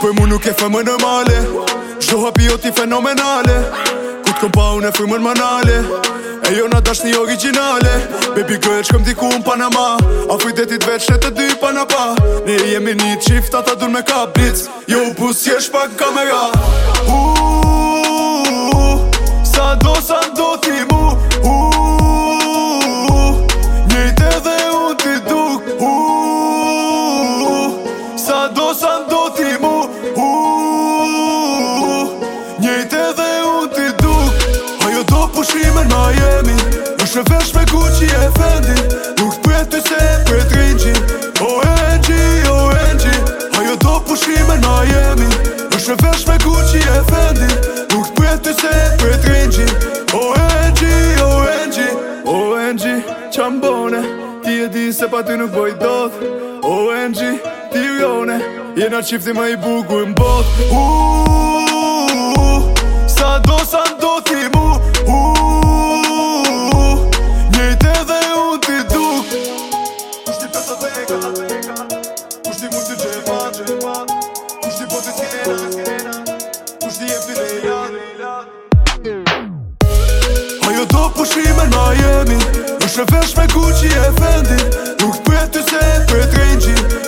Për mu nuk e fëmë në male hapi o ti fenomenale Ku këm pa unë e fëmë në manale E jo na dash një originale Baby girl që këm diku në Panama A fuj ti veç në të dy panapa Ne jemi një qift ata dur me kapit Jo busje shpak kamera Uuuu Sa do sa Që vesh me kuqi efendi Nuk pretu se e pret rinqi O engji, o engji Ajo do pushime na jemi Që vesh me kuqi efendi Nuk pretu se e pret rinqi O engji, o engji O engji, qam Ti e di se pa ty nuk boj doth O engji, ti u jone Jena qifti ma i bugu në mbot Uuuu uh, uh, uh, uh, Sa do Jo do pushime në jemi Në shëfesh me kuqi e fendi Nuk për të se për të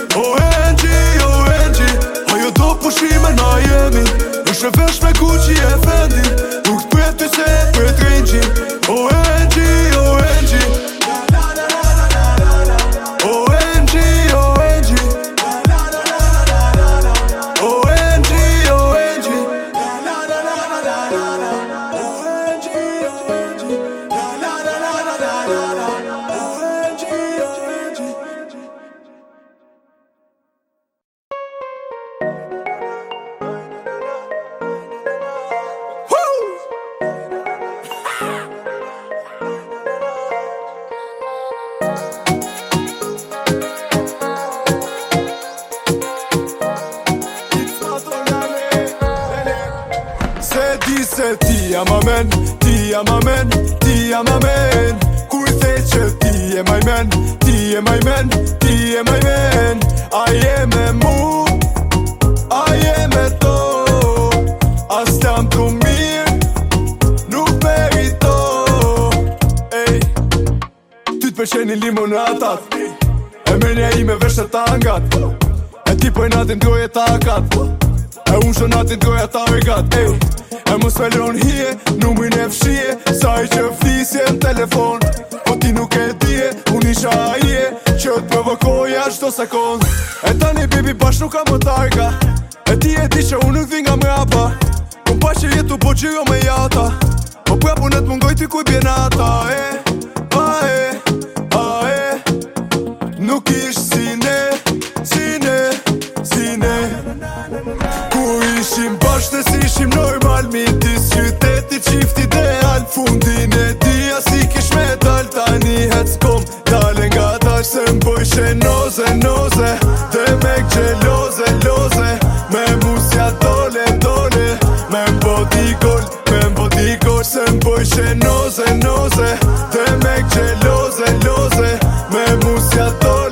se ti jam a men Ti jam a men, ti jam a men Kur the që ti e maj men Ti e maj men, ti e maj men A je me mu A je me to As jam të mirë Nuk peri to Ej Ty të përqeni limonatat E menja i me vërshet tangat E ti pojnatin duje takat E E unë që natin doja ta me gat E më svelon hie, numrin e fshie Sa i që flisje në telefon Po ti nuk e dije, unë isha aje Që të provokoja shto sekund E një bibi bash nuk ka më targa E ti e ti që unë nuk nga mrapa Po pa që jetu po gjyro me jata Po prapu në të mungoj ti kuj bjena ata E, pa e, e ishte si shim normal Mintis qyteti qift ideal Fundin e dia si kish me dal Tani hec kom Dalen nga tash se mboj shenoze Noze Dhe me gjeloze Loze Me musja dole dole Me mbo di gol Me mbo di gol Se mboj shenoze Noze Dhe me gjeloze Loze Me musja dole